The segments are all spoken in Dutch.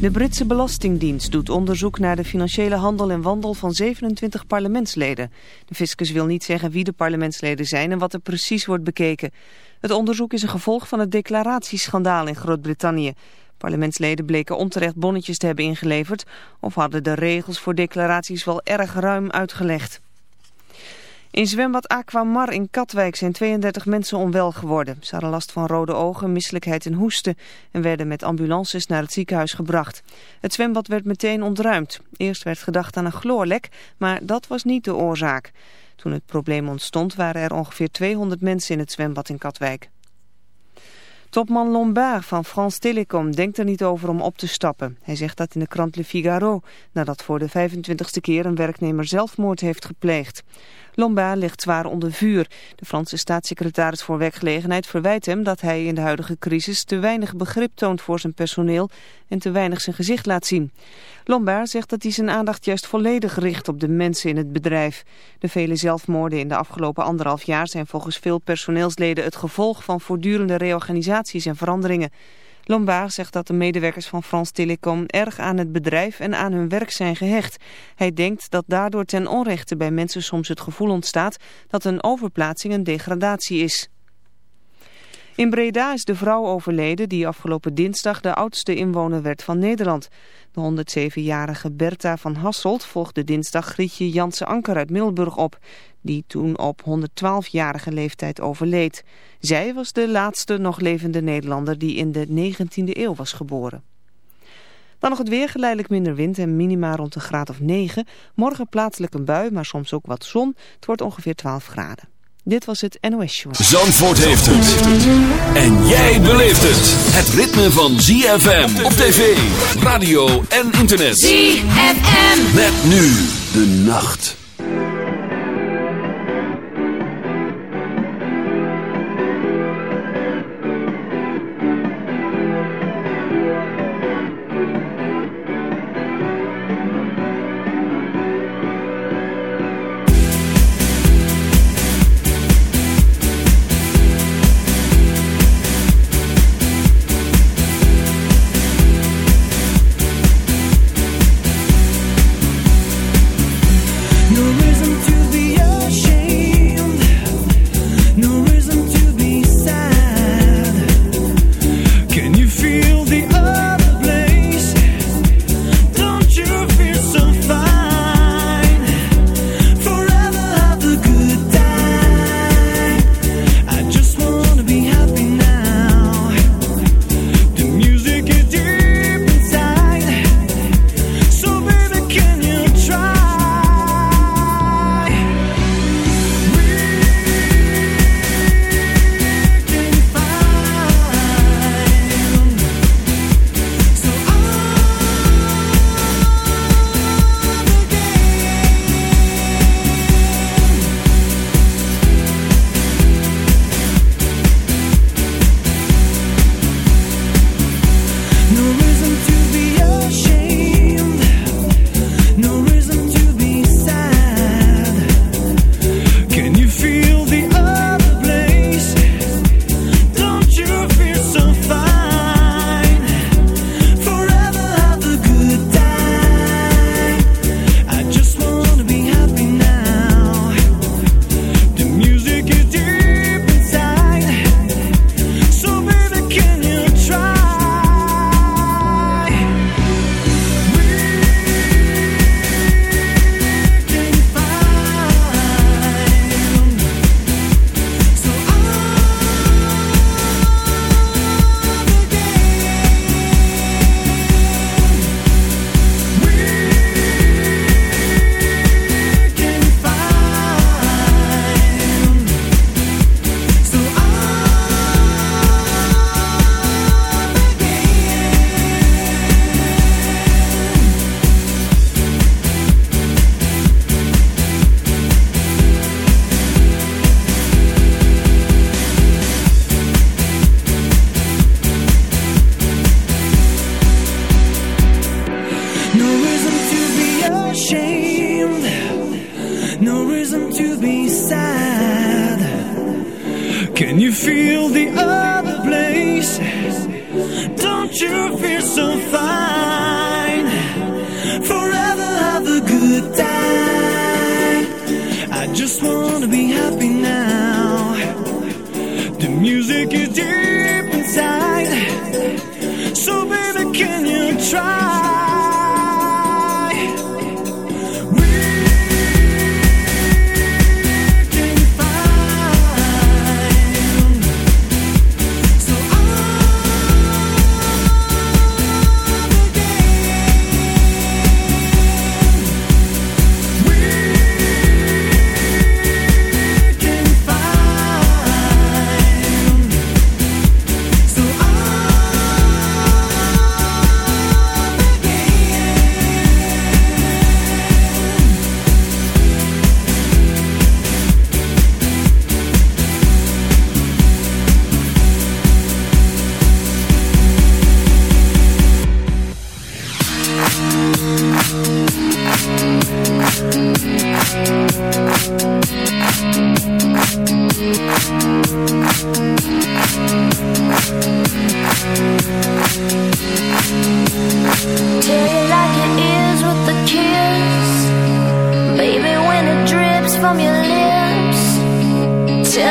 De Britse Belastingdienst doet onderzoek naar de financiële handel en wandel van 27 parlementsleden. De fiscus wil niet zeggen wie de parlementsleden zijn en wat er precies wordt bekeken. Het onderzoek is een gevolg van het declaratieschandaal in Groot-Brittannië. Parlementsleden bleken onterecht bonnetjes te hebben ingeleverd of hadden de regels voor declaraties wel erg ruim uitgelegd. In zwembad Aquamar in Katwijk zijn 32 mensen onwel geworden. Ze hadden last van rode ogen, misselijkheid en hoesten en werden met ambulances naar het ziekenhuis gebracht. Het zwembad werd meteen ontruimd. Eerst werd gedacht aan een chloorlek, maar dat was niet de oorzaak. Toen het probleem ontstond waren er ongeveer 200 mensen in het zwembad in Katwijk. Topman Lombard van France Telecom denkt er niet over om op te stappen. Hij zegt dat in de krant Le Figaro, nadat voor de 25ste keer een werknemer zelfmoord heeft gepleegd. Lombard ligt zwaar onder vuur. De Franse staatssecretaris voor werkgelegenheid verwijt hem dat hij in de huidige crisis te weinig begrip toont voor zijn personeel en te weinig zijn gezicht laat zien. Lombard zegt dat hij zijn aandacht juist volledig richt op de mensen in het bedrijf. De vele zelfmoorden in de afgelopen anderhalf jaar zijn volgens veel personeelsleden het gevolg van voortdurende reorganisaties en veranderingen. Lombard zegt dat de medewerkers van France Telecom erg aan het bedrijf en aan hun werk zijn gehecht. Hij denkt dat daardoor ten onrechte bij mensen soms het gevoel ontstaat dat een overplaatsing een degradatie is. In Breda is de vrouw overleden die afgelopen dinsdag de oudste inwoner werd van Nederland. De 107-jarige Bertha van Hasselt volgde dinsdag Grietje Janse Anker uit Middelburg op, die toen op 112-jarige leeftijd overleed. Zij was de laatste nog levende Nederlander die in de 19e eeuw was geboren. Dan nog het weer, geleidelijk minder wind en minima rond een graad of 9. Morgen plaatselijk een bui, maar soms ook wat zon. Het wordt ongeveer 12 graden. Dit was het NOS Show. Zandvoort heeft het. En jij beleeft het. Het ritme van ZFM op tv, radio en internet. ZFM. Met nu de nacht.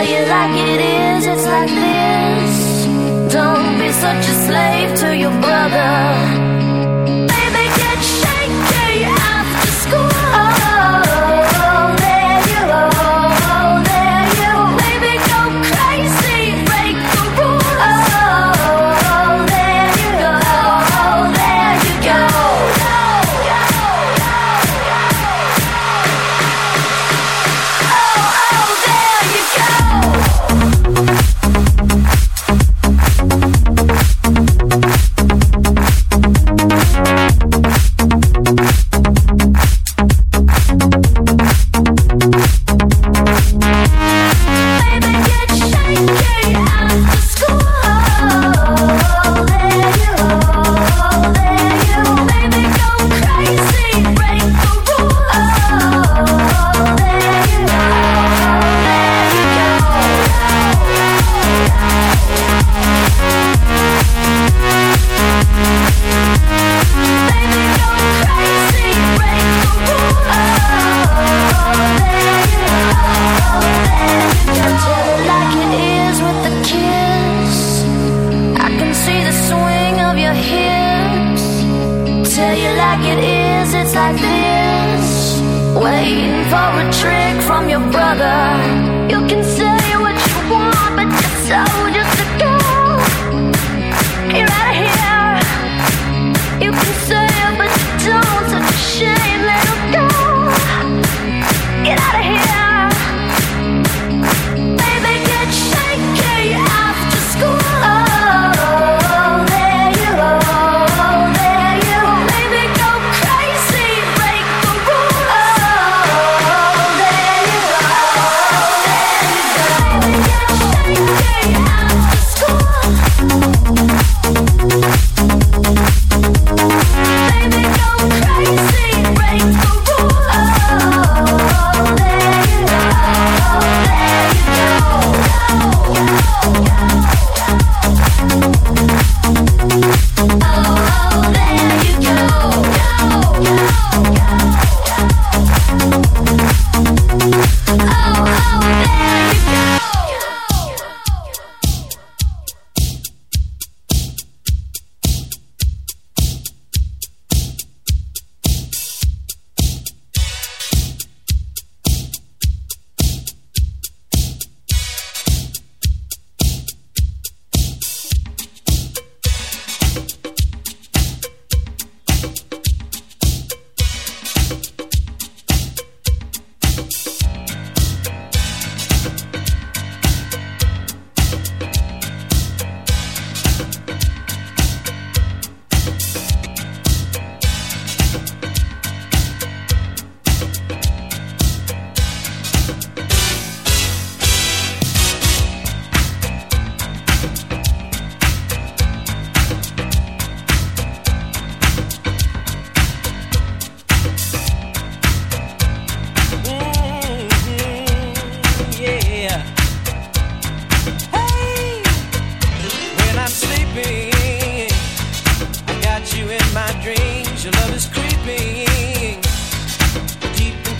you like it is, it's like this. Don't be such a slave to your brother.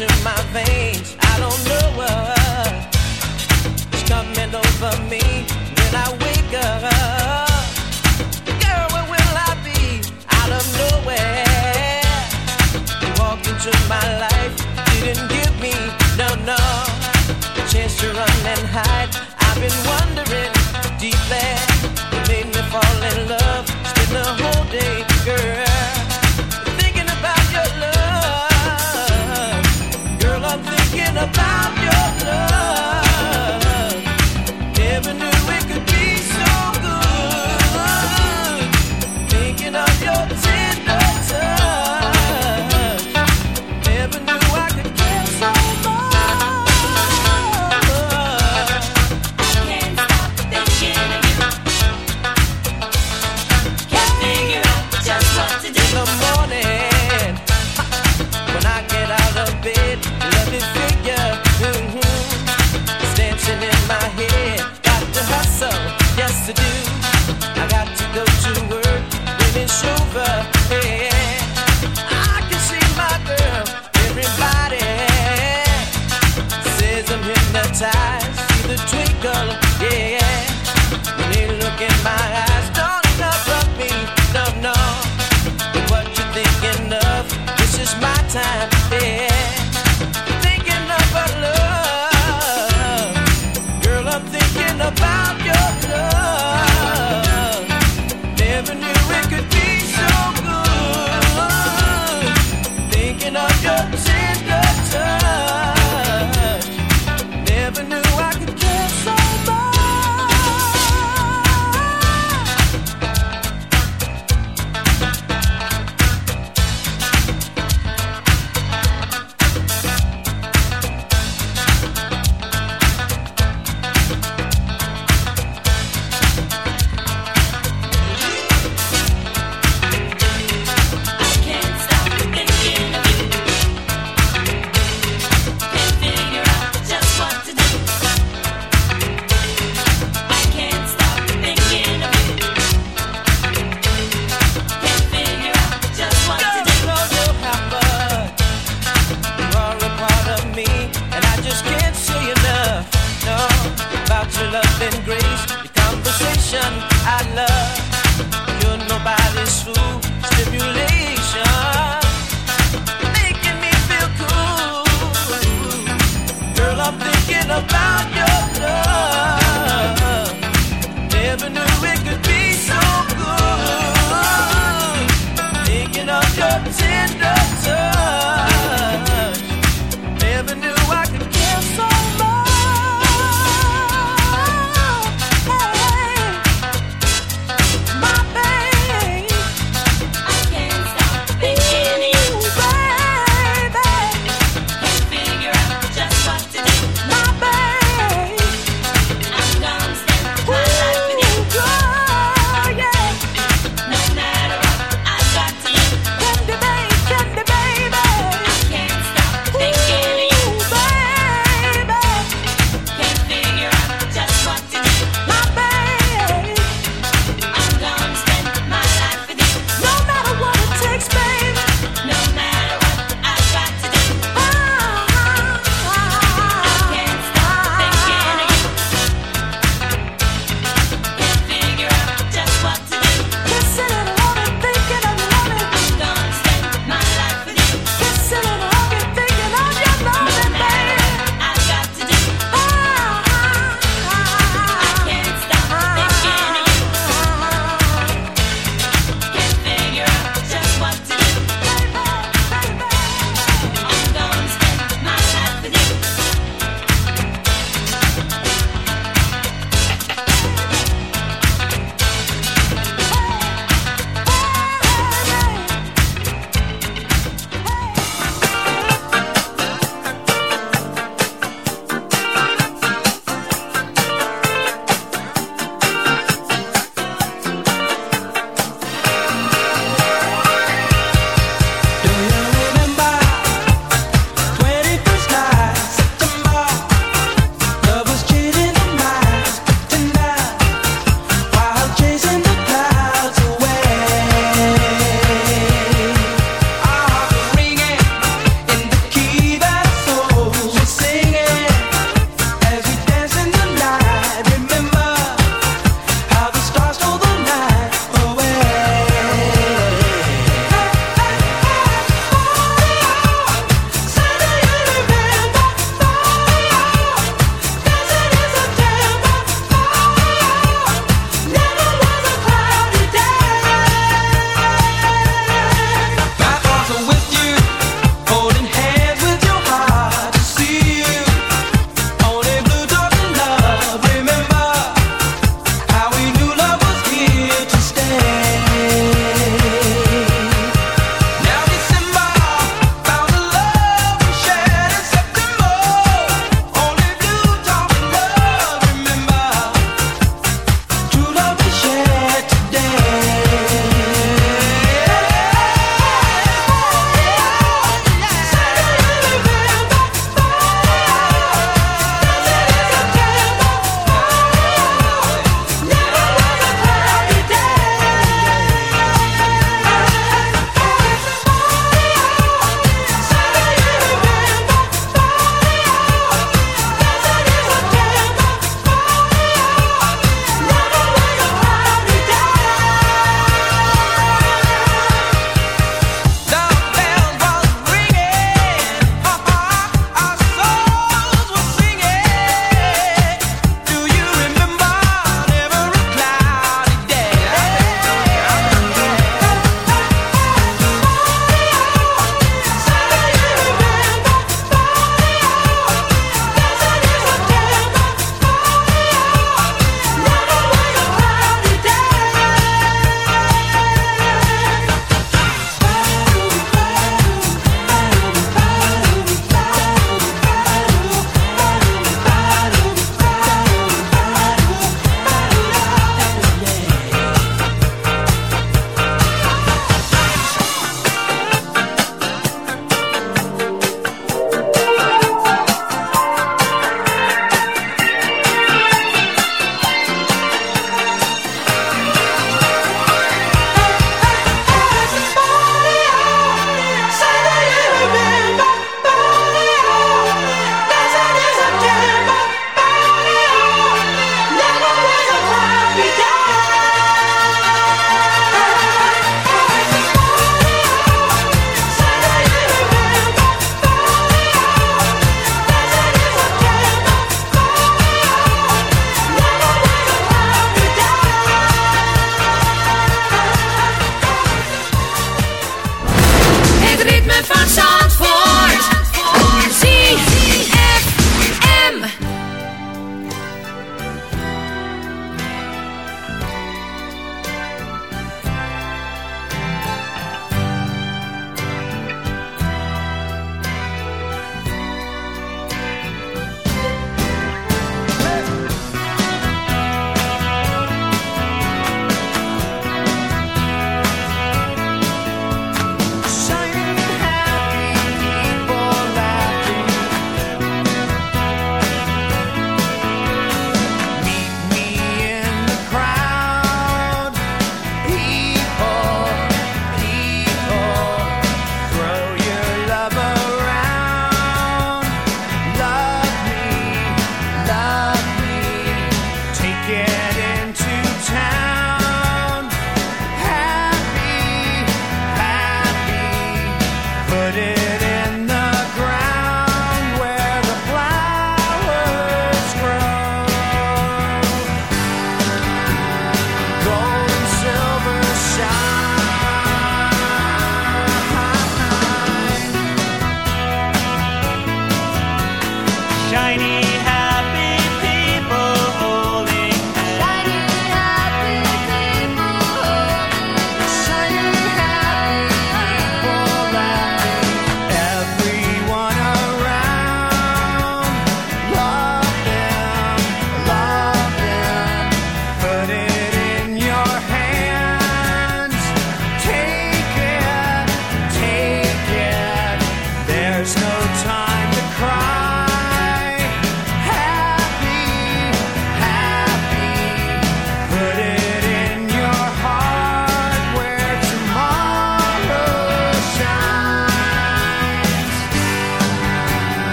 rush in my veins. I don't know what's coming over me when I wake up. Girl, where will I be? Out of nowhere. You walked into my life, didn't give me, no, no, a chance to run and hide.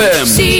ZFM.